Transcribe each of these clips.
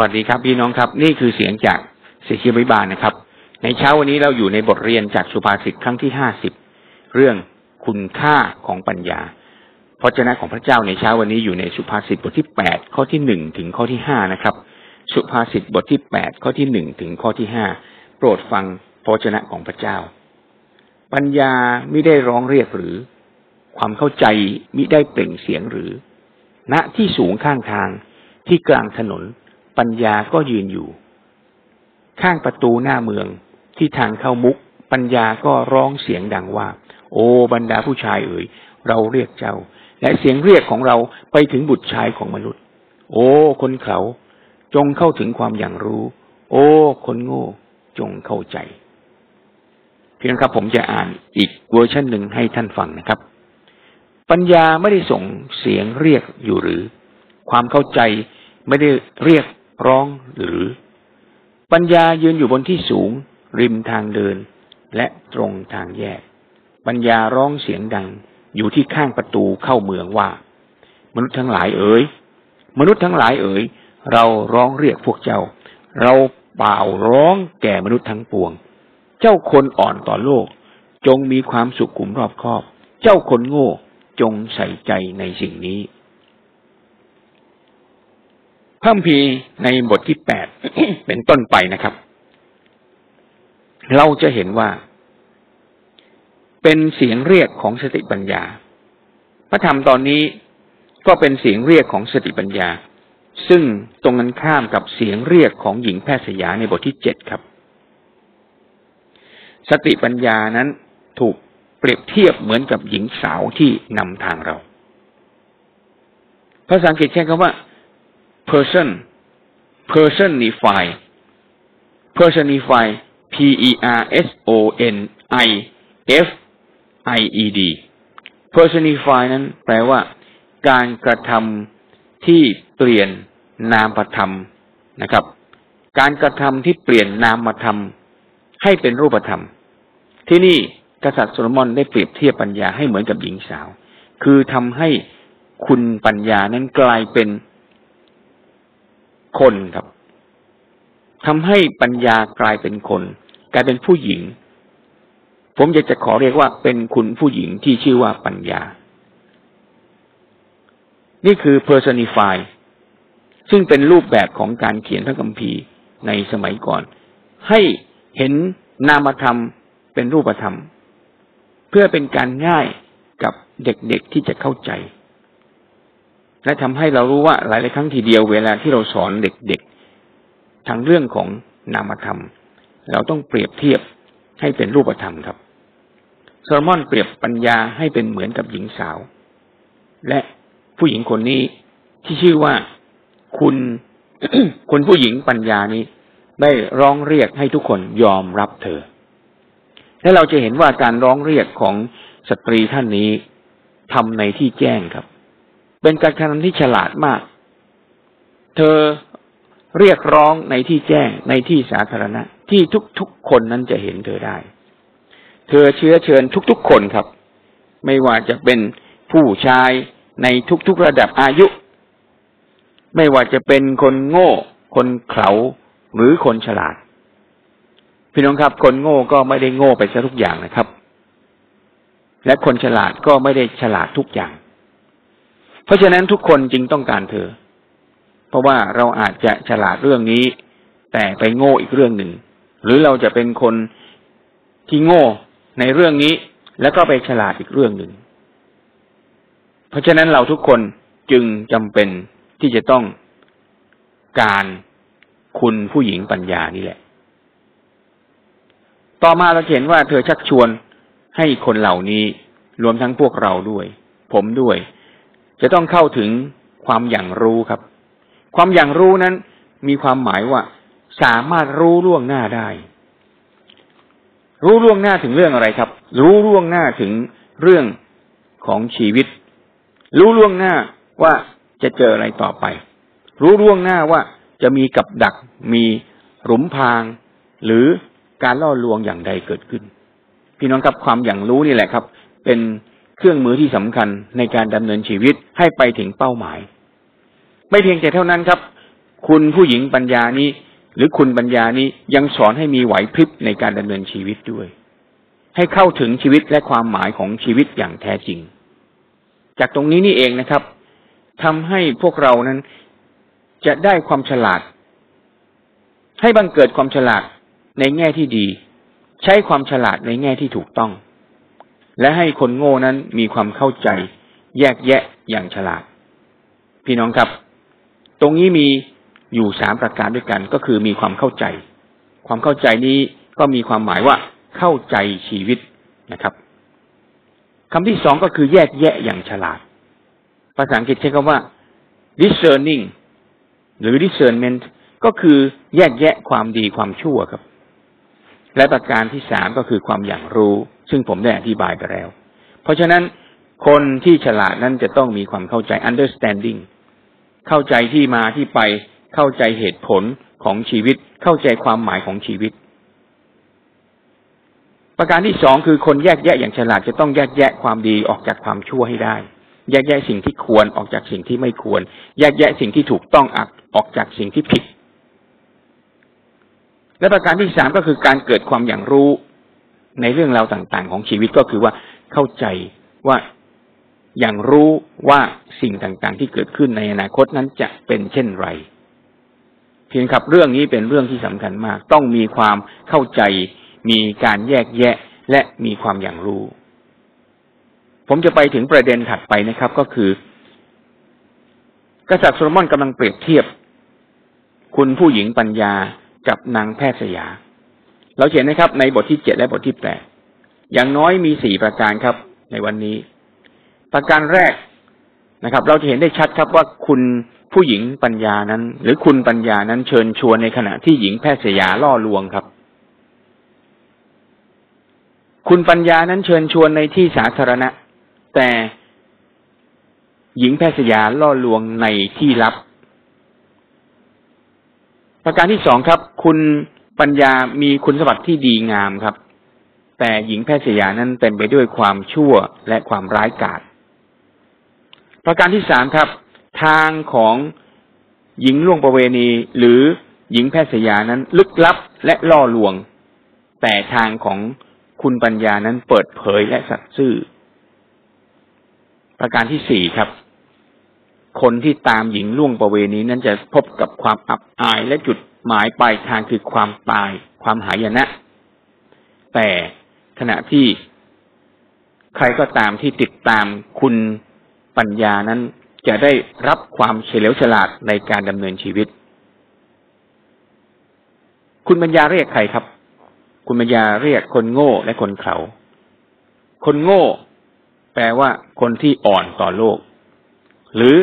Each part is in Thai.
วัสดีครับพี่น้องครับ นี่คือเสียงจากเสียชีวิบาลนะครับ ในเช้าวันนี้เราอยู่ในบทเรียนจากสุภาษิตครั้งที่ห้าสิบเรื่องคุณค่าของปัญญาพระเจ้าของพระเจ้าในเช้าวันนี้อยู่ในสุภาษิตบทที่แปดข้อที่หนึ่งถึงข้อที่ห้านะครับ สุภาษิตบทที่แปดข้อที่หนึ่งถึงข้อที่ห้าโปรดฟังพระเจ้าของพระเจ้า ปัญญาไม่ได้ร้องเรียกหรือ ความเข้าใจมิได้เปล่งเสียงหรือ ณที่สูงข้างทางที่กลางถนน ปัญญาก็ยืนอยู่ ข้างประตูหน้าเมืองที่ทางเข้ามุก ปัญญาก็ร้องเสียงดังว่า โอ้บรรดาผู้ชายเอ๋ยเราเรียกเจ้า และเสียงเรียกของเราไปถึงบุตรชายของมนุษย์ โอ้ คนเขาจงเข้าถึงความอย่างรู้ โอ้ คนโง่ จงเข้าใจเพียงครับผมจะอ่านอีกเวอร์ชันหนึ่งให้ท่านฟังนะครับ ปัญญาไม่ได้ส่งเสียงเรียกอยู่หรือ ความเข้าใจไม่ได้เรียก ร้องหรือ ปัญญายืนอยู่บนที่สูง ริมทางเดิน และตรงทางแยก ปัญญาร้องเสียงดัง อยู่ที่ข้างประตูเข้าเมืองว่า มนุษย์ทั้งหลายเอ๋ยมนุษย์ทั้งหลายเอ๋ยเราร้องเรียกพวกเจ้า เราเป่าร้องแก่มนุษย์ทั้งปวง เจ้าคนอ่อนต่อโลก จงมีความสุขุมรอบคอบ เจ้าคนโง่จงใส่ใจในสิ่งนี้ พระพีในบทที่แปดเป็นต้นไปนะครับ เราจะเห็นว่า เป็นเสียงเรียกของสติปัญญา พระธรรมตอนนี้ก็เป็นเสียงเรียกของสติปัญญา ซึ่งตรงกันข้ามกับเสียงเรียกของหญิงแพทย์สยาในบทที่เจ็ดครับ สติปัญญานั้นถูกเปรียบเทียบเหมือนกับหญิงสาวที่นำทางเรา ภาษาอังกฤษใช้คำว่า person personify personify p e r s o n i f i e d personify นั้นแปลว่า การกระทำที่เปลี่ยนนามธรรมนะครับ การกระทำที่เปลี่ยนนามธรรมให้เป็นรูปธรรม ที่นี่กษัตริย์โซโลมอนได้เปรียบเทียบปัญญาให้เหมือนกับหญิงสาว คือทำให้คุณปัญญานั้นกลายเป็น คนครับทำให้ปัญญากลายเป็นคน กลายเป็นผู้หญิง ผมอยากจะขอเรียกว่าเป็นคุณผู้หญิงที่ชื่อว่าปัญญา นี่คือ personify ซึ่งเป็นรูปแบบของการเขียนพระคัมภีร์ในสมัยก่อน ให้เห็นนามธรรมเป็นรูปธรรม เพื่อเป็นการง่ายกับเด็กๆที่จะเข้าใจ และทำให้เรารู้ว่าหลาย ๆ ครั้งทีเดียวเวลาที่เราสอนเด็ก ๆทางเรื่องของนามธรรม เราต้องเปรียบเทียบให้เป็นรูปธรรมครับโซโลมอนเปรียบปัญญาให้เป็นเหมือนกับหญิงสาว และผู้หญิงคนนี้ที่ชื่อว่าคุณคุณผู้หญิงปัญญานี้ ได้ร้องเรียกให้ทุกคนยอมรับเธอ และเราจะเห็นว่าการร้องเรียกของสตรีท่านนี้ทำในที่แจ้งครับ เป็นการกระทำที่ฉลาดมาก เธอเรียกร้องในที่แจ้งในที่สาธารณะ ที่ทุกๆคนนั้นจะเห็นเธอได้ เธอเชื้อเชิญทุกๆคนครับ ไม่ว่าจะเป็นผู้ชายในทุกๆระดับอายุ ไม่ว่าจะเป็นคนโง่ คนเขาหรือคนฉลาด พี่น้องครับ คนโง่ก็ไม่ได้โง่ไปซะทุกอย่างนะครับ และคนฉลาดก็ไม่ได้ฉลาดทุกอย่าง เพราะฉะนั้นทุกคนจึงต้องการเธอ เพราะว่าเราอาจจะฉลาดเรื่องนี้ แต่ไปโง่อีกเรื่องหนึ่ง หรือเราจะเป็นคนที่โง่ในเรื่องนี้ แล้วก็ไปฉลาดอีกเรื่องหนึ่ง เพราะฉะนั้นเราทุกคนจึงจำเป็นที่จะต้องการคุณผู้หญิงปัญญานี่แหละ ต่อมาเราเห็นว่าเธอชักชวนให้คนเหล่านี้รวมทั้งพวกเราด้วย ผมด้วย จะต้องเข้าถึงความอย่างรู้ครับ ความอย่างรู้นั้นมีความหมายว่า สามารถรู้ล่วงหน้าได้ รู้ล่วงหน้าถึงเรื่องอะไรครับ รู้ล่วงหน้าถึงเรื่องของชีวิต รู้ล่วงหน้าว่าจะเจออะไรต่อไป รู้ล่วงหน้าว่าจะมีกับดัก มีหลุมพราง หรือการล่อลวงอย่างใดเกิดขึ้น พี่น้องครับความอย่างรู้นี่แหละครับ เป็น เครื่องมือที่สำคัญในการดำเนินชีวิตให้ไปถึงเป้าหมาย ไม่เพียงแต่เท่านั้นครับ คุณผู้หญิงปัญญานี้ หรือคุณปัญญานี้ยังสอนให้มีไหวพริบในการดำเนินชีวิตด้วย ให้เข้าถึงชีวิตและความหมายของชีวิตอย่างแท้จริง จากตรงนี้นี่เองนะครับทำให้พวกเรานั้นจะได้ความฉลาด ให้บังเกิดความฉลาดในแง่ที่ดี ใช้ความฉลาดในแง่ที่ถูกต้อง และให้คนโง่นั้นมีความเข้าใจ แยกแยะอย่างฉลาด พี่น้องครับ ตรงนี้มีอยู่สามประการด้วยกัน ก็คือมีความเข้าใจ ความเข้าใจนี้ก็มีความหมายว่าเข้าใจชีวิตนะครับคำที่สองก็คือแยกแยะอย่างฉลาด ภาษาอังกฤษใช้คำว่า discerning หรือ discernment ก็คือแยกแยะความดีความชั่วครับ และประการที่สามก็คือความอย่างรู้ ซึ่งผมได้อธิบายไปแล้ว เพราะฉะนั้นคนที่ฉลาดนั้นจะต้องมีความเข้าใจ understanding เข้าใจที่มาที่ไป เข้าใจเหตุผลของชีวิต เข้าใจความหมายของชีวิต ประการที่สองคือคนแยกแยะอย่างฉลาดจะต้องแยกแยะความดีออกจากความชั่วให้ได้ แยกแยะสิ่งที่ควรออกจากสิ่งที่ไม่ควร แยกแยะสิ่งที่ถูกต้องออกจากสิ่งที่ผิด และประการที่สามก็คือการเกิดความอย่างรู้ในเรื่องราวต่าง ๆ ของชีวิตก็คือว่าเข้าใจว่าอย่างรู้ว่าสิ่งต่างๆ ที่เกิดขึ้นในอนาคตนั้นจะเป็นเช่นไร เพียงครับเรื่องนี้เป็นเรื่องที่สำคัญมาก ต้องมีความเข้าใจ มีการแยกแยะและมีความอย่างรู้ ผมจะไปถึงประเด็นถัดไปนะครับ ก็คือ กษัตริย์โซโลมอนกำลังเปรียบเทียบ คุณผู้หญิงปัญญา กับนางแพทย์สยา เราเห็นนะครับ ในบทที่เจ็ดและบทที่แปดอย่างน้อยมีสี่ประการครับ ในวันนี้ ประการแรกนะครับ เราจะเห็นได้ชัดครับว่าคุณผู้หญิงปัญญานั้น หรือคุณปัญญานั้นเชิญชวนในขณะที่หญิงแพทย์สยาล่อลวงครับ คุณปัญญานั้นเชิญชวนในที่สาธารณะ แต่หญิงแพทย์สยาล่อลวงในที่ลับ ประการที่สองครับ คุณปัญญามีคุณสมบัติที่ดีงามครับ แต่หญิงแพทย์สยานั้นเต็มไปด้วยความชั่วและความร้ายกาจประการที่สามครับ ทางของหญิงล่วงประเวณี หรือหญิงแพทย์สยานั้นลึกลับและล่อลวง แต่ทางของคุณปัญญานั้นเปิดเผยและสัตย์ซื่อ ประการที่สี่ครับ คนที่ตามหญิงล่วงประเวณีนั้นจะพบกับความอับอายและจุดหมายปลายทางคือความตาย ความหายนะ แต่ขณะที่ใครก็ตามที่ติดตามคุณปัญญานั้น จะได้รับความเฉลียวฉลาดในการดำเนินชีวิต คุณปัญญาเรียกใครครับ คุณปัญญาเรียกคนโง่และคนเขา คนโง่ แปลว่าคนที่อ่อนต่อโลก หรือ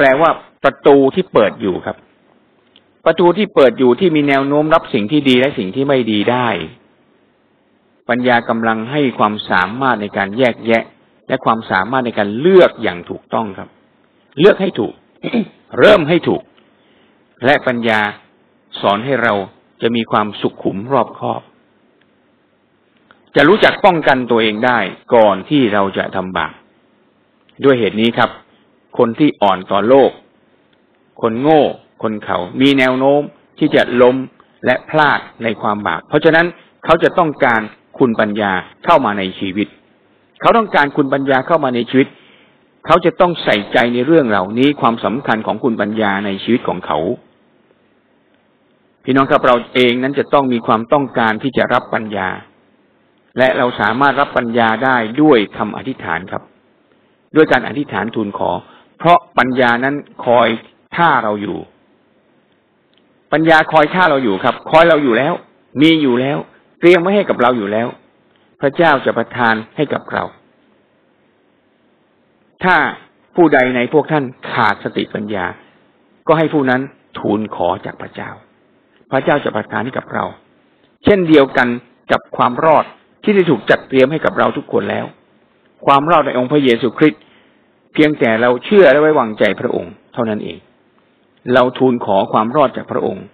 แปลว่าประตูที่เปิดอยู่ครับ ประตูที่เปิดอยู่ที่มีแนวโน้มรับสิ่งที่ดีและสิ่งที่ไม่ดีได้ ปัญญากำลังให้ความสามารถในการแยกแยะ และความสามารถในการเลือกอย่างถูกต้องครับ เลือกให้ถูก เริ่มให้ถูก และปัญญาสอนให้เราจะมีความสุขขุมรอบคอบ จะรู้จักป้องกันตัวเองได้ก่อนที่เราจะทำบาปด้วยเหตุนี้ครับ คนที่อ่อนต่อโลก คนโง่ คนเขา มีแนวโน้มที่จะล้มและพลาดในความบาป เพราะฉะนั้นเขาจะต้องการคุณปัญญาเข้ามาในชีวิต เขาต้องการคุณปัญญาเข้ามาในชีวิต เขาจะต้องใส่ใจในเรื่องเหล่านี้ความสำคัญของคุณปัญญาในชีวิตของเขา พี่น้องครับเราเองนั้นจะต้องมีความต้องการที่จะรับปัญญา และเราสามารถรับปัญญาได้ด้วยคำอธิษฐานครับ ด้วยการอธิษฐานทูลขอ เพราะปัญญานั้นคอยท่าเราอยู่ ปัญญาคอยท่าเราอยู่ครับ คอยเราอยู่แล้ว มีอยู่แล้ว เตรียมไว้ให้กับเราอยู่แล้ว พระเจ้าจะประทานให้กับเรา ถ้าผู้ใดในพวกท่านขาดสติปัญญา ก็ให้ผู้นั้นทูลขอจากพระเจ้า พระเจ้าจะประทานให้กับเรา เช่นเดียวกันกับความรอดที่ได้ถูกจัดเตรียมให้กับเราทุกคนแล้ว ความรอดในองค์พระเยซูคริสต์ เพียงแต่เราเชื่อและไว้วางใจพระองค์ เท่านั้นเอง เราทูลขอความรอดจากพระองค์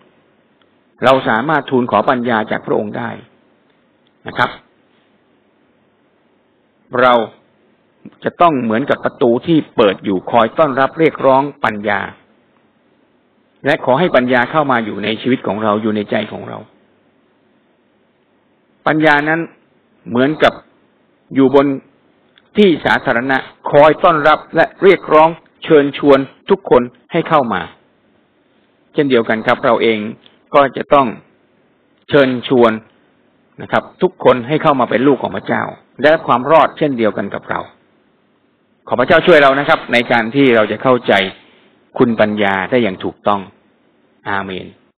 เราสามารถทูลขอปัญญาจากพระองค์ได้นะครับ เราจะต้องเหมือนกับประตูที่เปิดอยู่คอยต้อนรับเรียกร้องปัญญา และขอให้ปัญญาเข้ามาอยู่ในชีวิตของเราอยู่ในใจของเรา ปัญญานั้นเหมือนกับอยู่บน ที่สาธารณะคอยต้อนรับและเรียกร้องเชิญชวนทุกคนให้เข้ามา เช่นเดียวกันครับ เราเองก็จะต้องเชิญชวนนะครับ ทุกคนให้เข้ามาเป็นลูกของพระเจ้าได้รับความรอดเช่นเดียวกันกับเรา ขอพระเจ้าช่วยเรานะครับ ในการที่เราจะเข้าใจคุณปัญญาได้อย่างถูกต้อง อาเมน